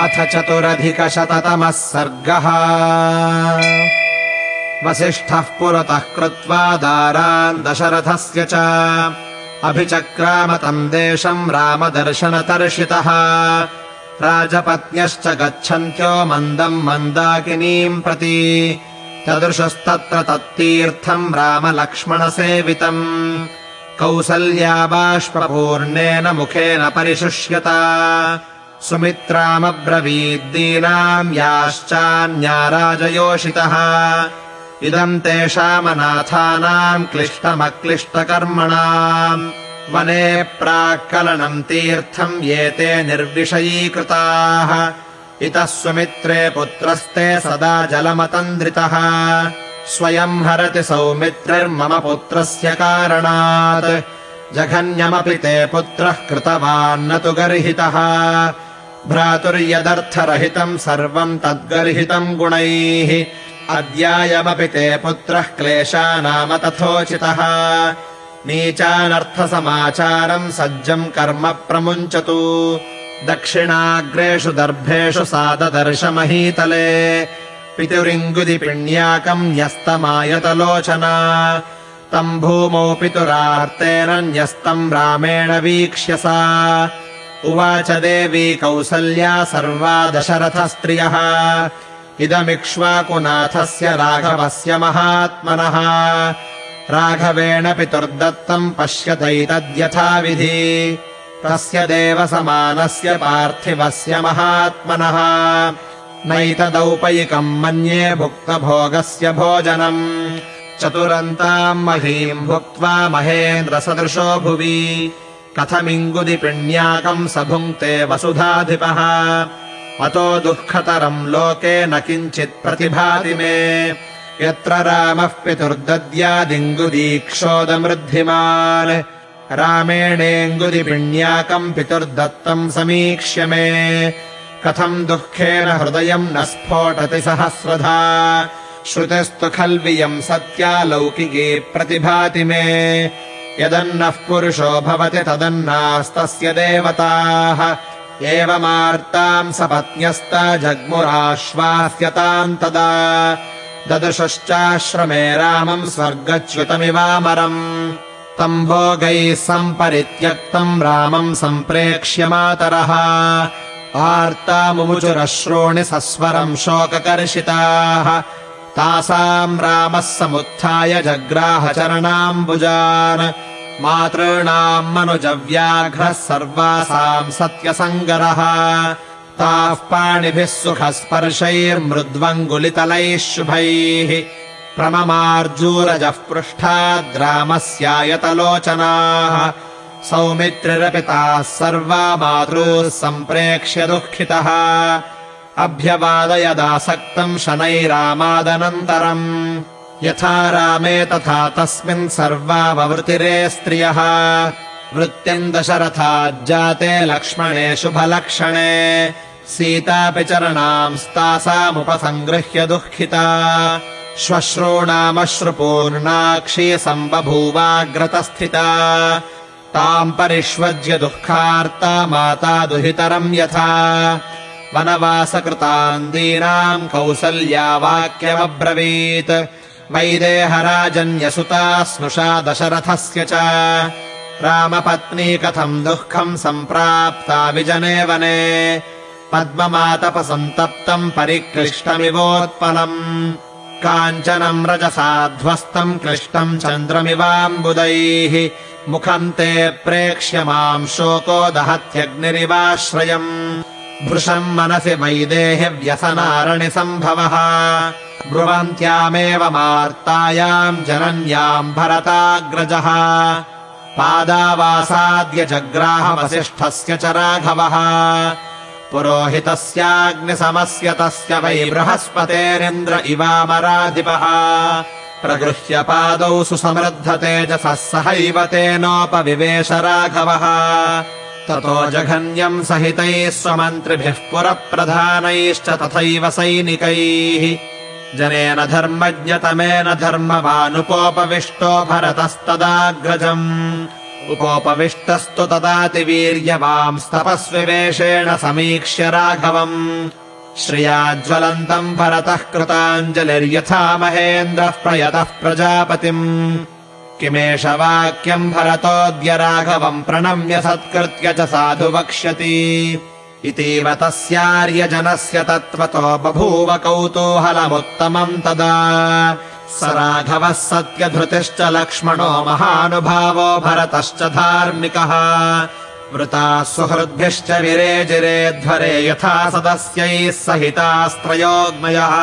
अथ चतुरधिकशततमः सर्गः। वसिष्ठः पुरतः कृत्वा दारान् दशरथस्य च। अभिचक्राम तम् देशम् रामदर्शनतर्शितः। राजपत्न्यश्च गच्छन्त्यो मन्दम् मन्दाकिनीम् प्रति। तदृशस्तत्र तत्तीर्थम् रामलक्ष्मणसेवितम्। कौसल्या बाष्पूर्णेन मुखेन परिशुष्यता सुमित्रामब्रवीद्दीनाम् याश्चान्या राजयोषितः इदम् तेषामनाथानाम् क्लिष्टमक्लिष्टकर्मणाम्। वने प्राक्कलनम् तीर्थम् ये ते निर्विषयीकृताः। इतः सुमित्रे पुत्रस्ते सदा जलमतन्द्रितः। स्वयम् हरति सौमित्रिर्मम पुत्रस्य कारणात्। जघन्यमपि ते पुत्रः कृतवान्न तु गर्हितः भ्रातुर्यदर्थरहितम् सर्वम् तद्गर्हितम् गुणैः। अद्यायमपि ते पुत्रः क्लेशा नाम तथोचितः। नीचानर्थसमाचारम् सज्जम् कर्म प्रमुञ्चतु। दक्षिणाग्रेषु दर्भेषु साददर्शमहीतले। पितुरिङ्गुदिपिण्याकम् न्यस्तमायतलोचना। तम् भूमौ पितुरार्तेन न्यस्तम् रामेण वीक्ष्य सा उवाच देवी कौसल्या सर्वा दशरथस्त्रियः। इदमिक्ष्वाकुनाथस्य राघवस्य महात्मनः। राघवेण पितुर्दत्तम् पश्यतैतद्यथाविधि। तस्य देवसमानस्य पार्थिवस्य महात्मनः। नैतदौपैकम् मन्ये भुक्तभोगस्य भोजनम् चतुरन्ताम् महीम् भुक्त्वा महेन्द्रसदृशो भुवि कथमिङ्गुदिपिण्याकम् स भुङ्क्ते वसुधाधिपः। अतो दुःखतरम् लोके न किञ्चित् प्रतिभाति मे। यत्र रामः पितुर्दद्यादिङ्गुदीक्षोदमृद्धिमान्। रामेणेऽङ्गुदिपिण्याकम् पितुर्दत्तम् समीक्ष्य मे। कथम् दुःखेन हृदयम् न स्फोटति सहस्रधा। श्रुतिस्तु खल्वियम् सत्या लौकिकी प्रतिभाति मे यदन्नः पुरुषो भवति तदन्नास्तस्य देवताः। एवमार्ताम् सपत्न्यस्ता जग्मुराश्वास्यताम् तदा। ददृशश्चाश्रमे रामम् स्वर्गच्युतमिवामरम्। तम् भोगैः सम्परित्यक्तम् रामम् सम्प्रेक्ष्य मातरः। आर्तामुमुचुरश्रोणि सस्वरम् शोककर्षिताः। तासाम् रामः समुत्थाय जग्राहचरणाम्बुजान् मातॄणाम् मनुजव्याघ्रः सर्वासाम् सत्यसङ्गरः। ताः पाणिभिः सुखस्पर्शैर्मृद्वङ्गुलितलैः शुभैः। प्रममार्जूरजः पृष्ठाद्रामस्यायतलोचनाः सौमित्रिरपि ताः सर्वा मातॄः सम्प्रेक्ष्य दुःखितः। अभ्यवादयदासक्तम् शनैरामादनन्तरम् यथा रामे तथा तस्मिन् सर्वाववृतिरे स्त्रियः। वृत्तिम् दशरथाज्जाते लक्ष्मणे शुभलक्षणे। सीतापि चरणांस्तासामुपसङ्गृह्य दुःखिता। श्वश्रूणामश्रुपूर्णाक्षी सम्बभूवाग्रतस्थिता। ताम् परिष्वज्य दुःखार्ता माता दुहितरम् यथा। वनवासकृताम् दीनाम् कौसल्या वाक्यमब्रवीत् वैदेहराजन्यसुता स्नुषा दशरथस्य च। रामपत्नी कथम् दुःखम् सम्प्राप्ता विजने वने पद्ममातपसन्तप्तम् परिक्लिष्टमिवोत्पलम्। काञ्चनम् रजसाध्वस्तम् क्लिष्टम् चन्द्रमिवाम्बुदैः। मुखम् ते प्रेक्ष्य माम् शोको दहत्यग्निरिवाश्रयम्। भृशम् मनसि वैदेहि व्यसनारणिसम्भवः ब्रुवन्त्यामेव मार्तायाम् जनन्याम् भरताग्रजः। पादावासाद्य जग्राहवसिष्ठस्य च राघवः। पुरोहितस्याग्निसमस्य तस्य वै बृहस्पतेरिन्द्र इवामराधिपः। प्रगृह्य पादौ सुसमृद्धतेजसः सहैव तेनोपविवेश राघवः। ततो जघन्यम् सहितैः स्वमन्त्रिभिः पुरप्रधानैश्च तथैव सैनिकैः जनेन धर्मज्ञतमेन धर्मवानुपोपविष्टो भरतस्तदाग्रजम्। उपोपविष्टस्तु तदातिवीर्यवांस्तपस्विवेषेण समीक्ष्य राघवम्। श्रियाज्वलन्तम् भरतः कृताञ्जलिर्यथा महेन्द्रः प्रयतः प्रजापतिम्। किमेष वाक्यम् भरतोऽद्य राघवम् प्रणम्य सत्कृत्य च साधु वक्ष्यति इतीव तस्यार्यजनस्य तत्त्वतो बभूव कौतूहलमुत्तमम् तदा। स राघवः सत्यधृतिश्च लक्ष्मणो महानुभावो भरतश्च धार्मिकः। वृताः सुहृद्भिश्च विरेजिरेध्वरे यथा सदस्यैः सहितास्त्रयोग्मयः।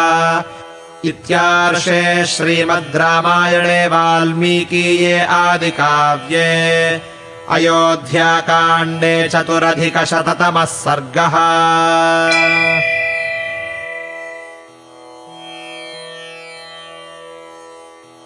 इत्यार्षे श्रीमद् रामायणे वाल्मीकीये आदिकाव्ये अयोध्याकाण्डे चतुरधिकशततमः सर्गः